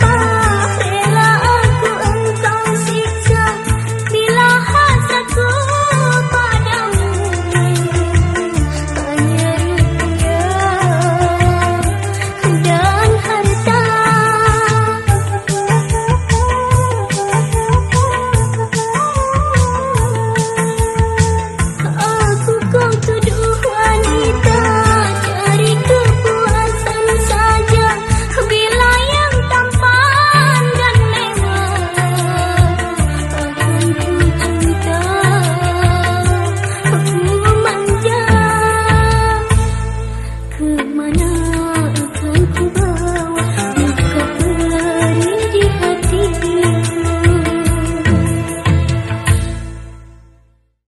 啊